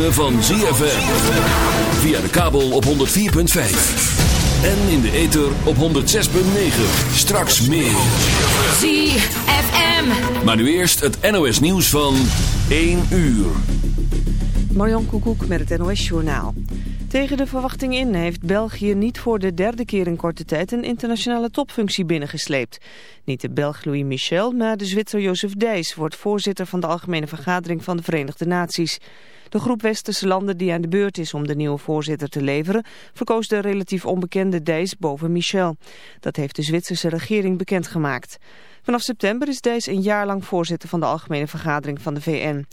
ritme van ZFM. Via de kabel op 104.5. En in de ether op 106.9. Straks meer. ZFM. Maar nu eerst het NOS nieuws van 1 uur. Marjan Koekoek met het NOS Journaal. Tegen de verwachting in heeft België niet voor de derde keer in korte tijd een internationale topfunctie binnengesleept. Niet de Belg Louis Michel, maar de Zwitser Jozef Dijs wordt voorzitter van de Algemene Vergadering van de Verenigde Naties. De groep westerse landen die aan de beurt is om de nieuwe voorzitter te leveren, verkoos de relatief onbekende Dijs boven Michel. Dat heeft de Zwitserse regering bekendgemaakt. Vanaf september is Dijs een jaar lang voorzitter van de Algemene Vergadering van de VN.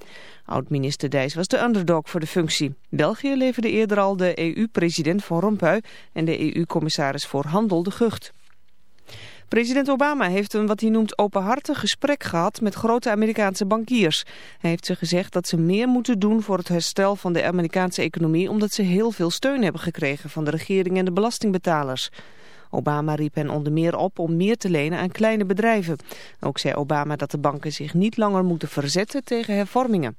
Oud-minister Dijs was de underdog voor de functie. België leverde eerder al de EU-president Van Rompuy en de EU-commissaris voor Handel de Gucht. President Obama heeft een wat hij noemt openhartig gesprek gehad met grote Amerikaanse bankiers. Hij heeft ze gezegd dat ze meer moeten doen voor het herstel van de Amerikaanse economie omdat ze heel veel steun hebben gekregen van de regering en de belastingbetalers. Obama riep hen onder meer op om meer te lenen aan kleine bedrijven. Ook zei Obama dat de banken zich niet langer moeten verzetten tegen hervormingen.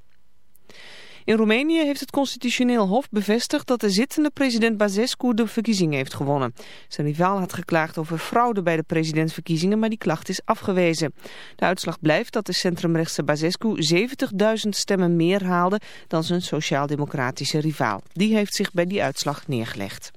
In Roemenië heeft het constitutioneel hof bevestigd dat de zittende president Basescu de verkiezingen heeft gewonnen. Zijn rivaal had geklaagd over fraude bij de presidentsverkiezingen, maar die klacht is afgewezen. De uitslag blijft dat de centrumrechtse Basescu 70.000 stemmen meer haalde dan zijn sociaal-democratische rivaal. Die heeft zich bij die uitslag neergelegd.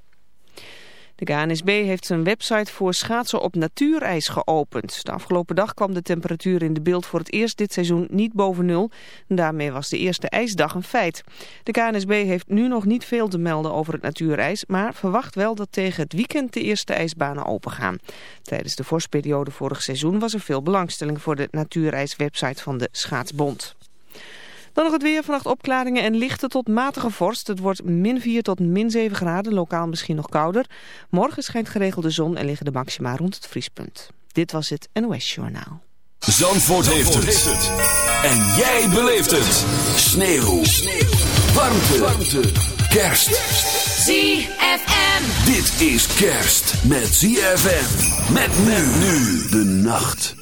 De KNSB heeft zijn website voor schaatsen op natuurijs geopend. De afgelopen dag kwam de temperatuur in de beeld voor het eerst dit seizoen niet boven nul. daarmee was de eerste ijsdag een feit. De KNSB heeft nu nog niet veel te melden over het natuurijs, maar verwacht wel dat tegen het weekend de eerste ijsbanen opengaan. Tijdens de vorstperiode vorig seizoen was er veel belangstelling voor de natuurijs-website van de Schaatsbond. Dan nog het weer, vannacht opklaringen en lichte tot matige vorst. Het wordt min 4 tot min 7 graden, lokaal misschien nog kouder. Morgen schijnt geregeld de zon en liggen de maxima rond het vriespunt. Dit was het NOS Journaal. Zandvoort, heeft, het. En jij beleeft het. Sneeuw. Sneeuw. Warmte. Warmte. Kerst. ZFM. Dit is kerst met ZFM. Met men nu de nacht.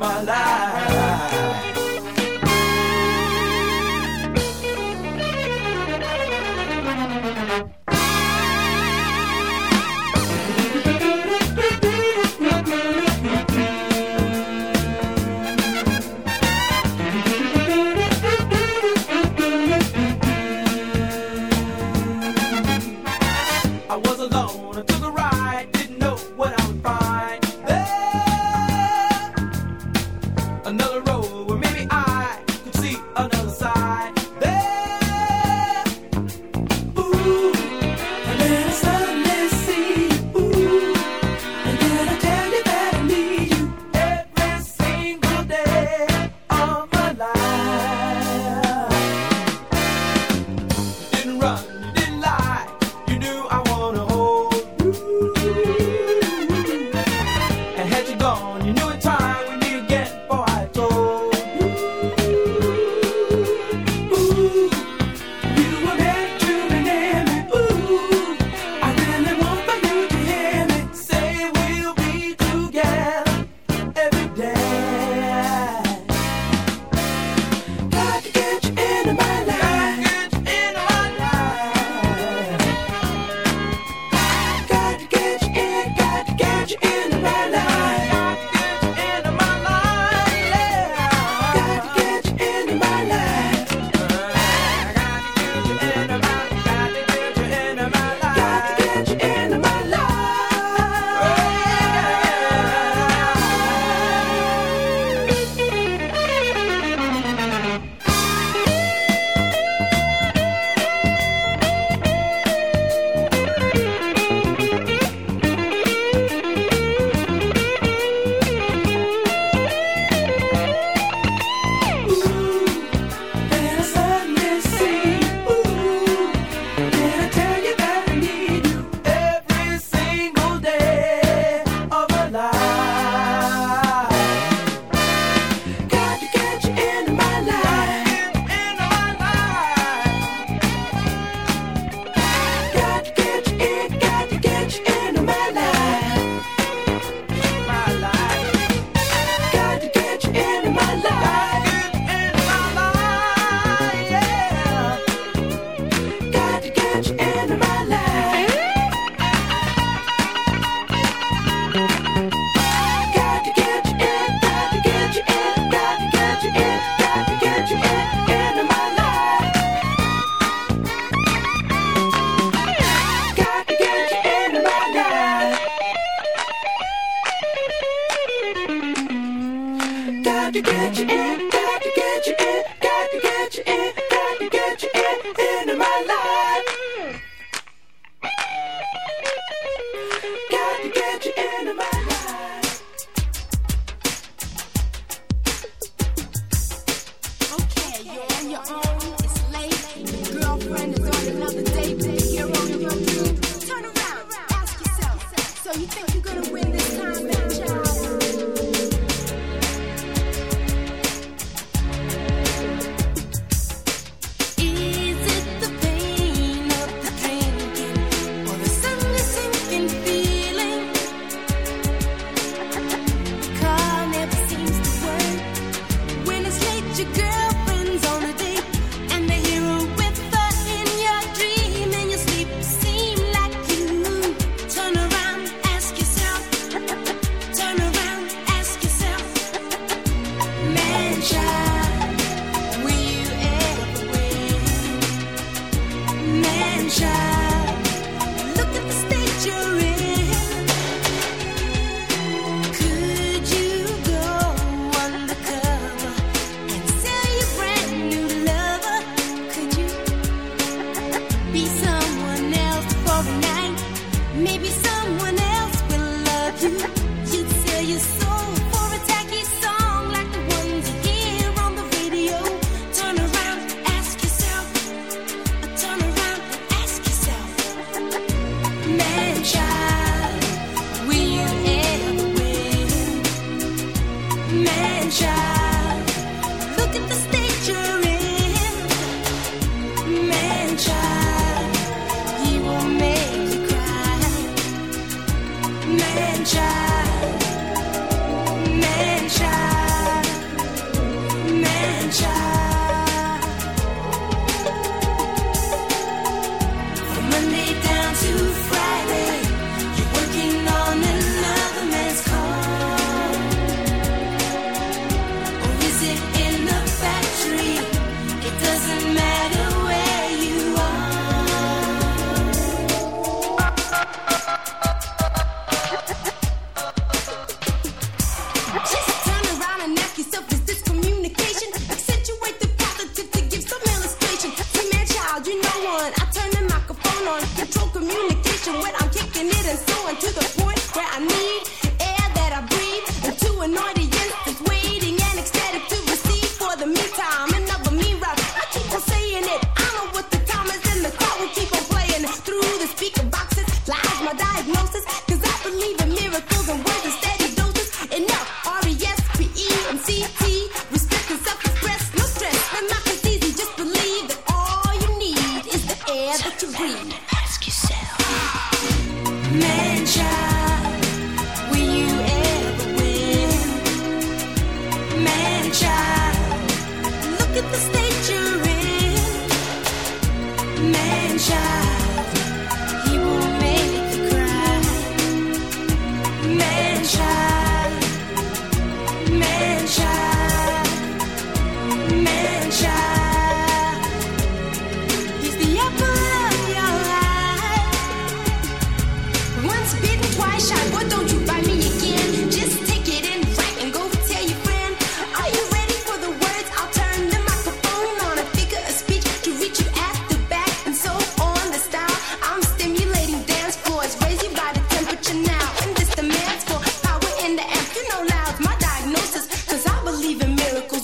my life. your own.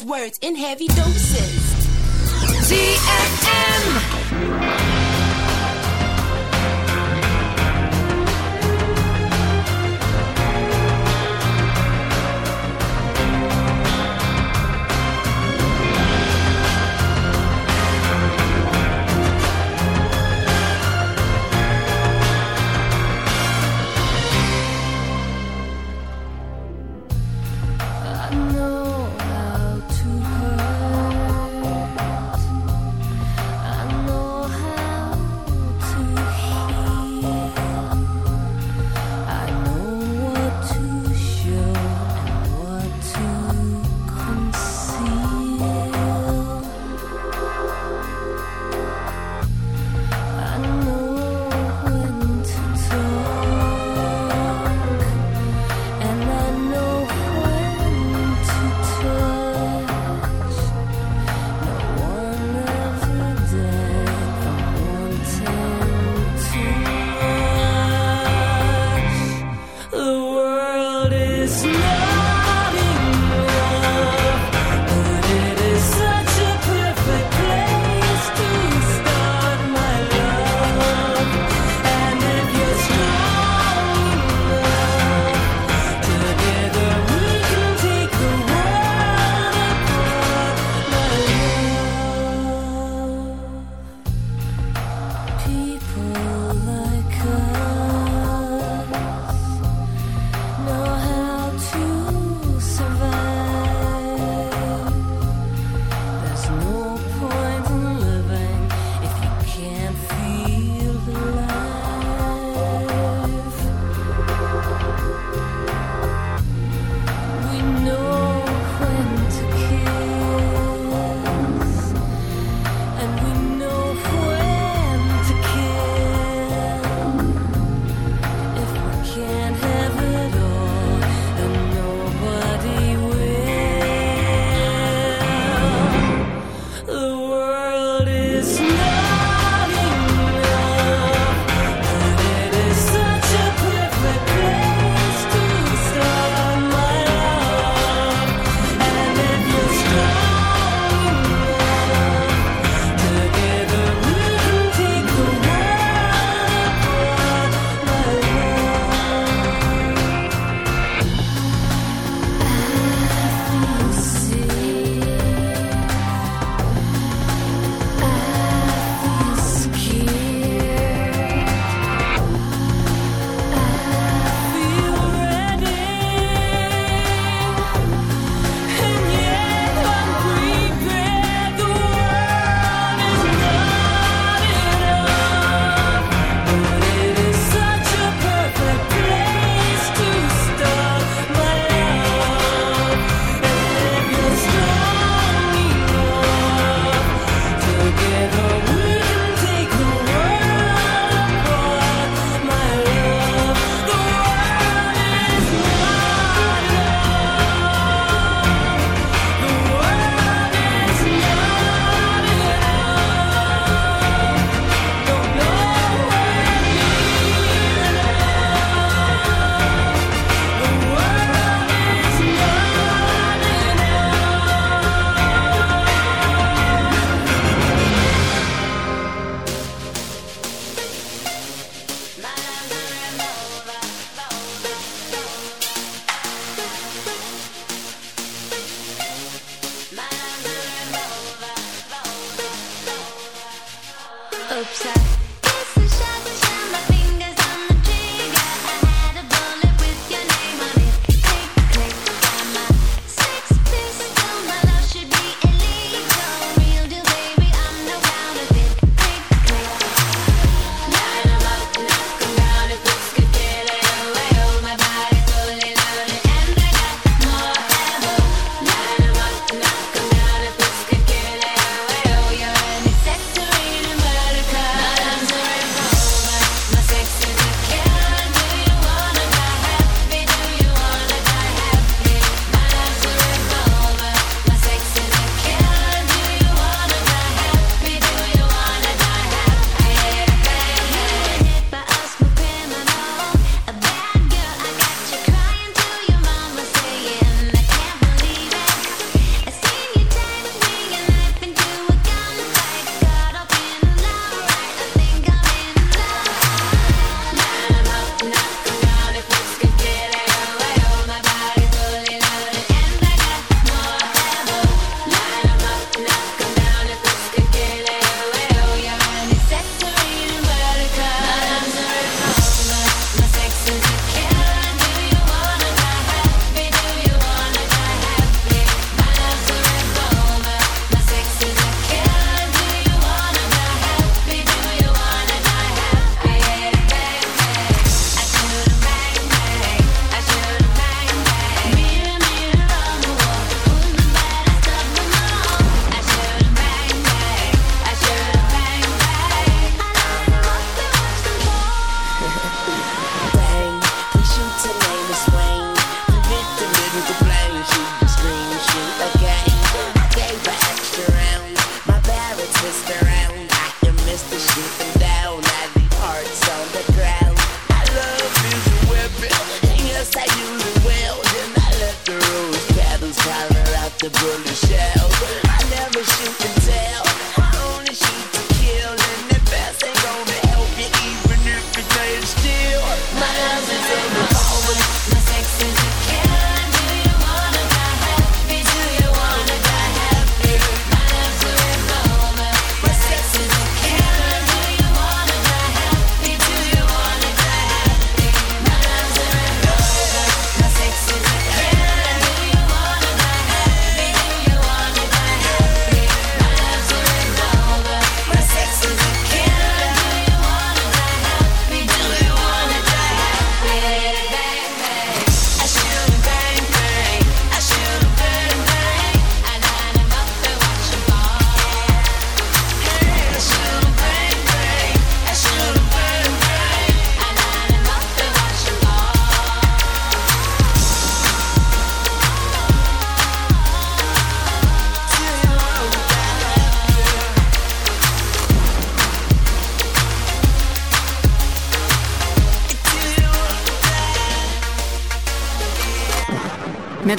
words in heavy doses. GFM.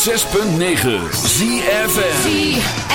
106.9 ZFN